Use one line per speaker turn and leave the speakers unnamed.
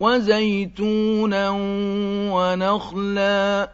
وَزَيْتُونًا وَنَخْلًا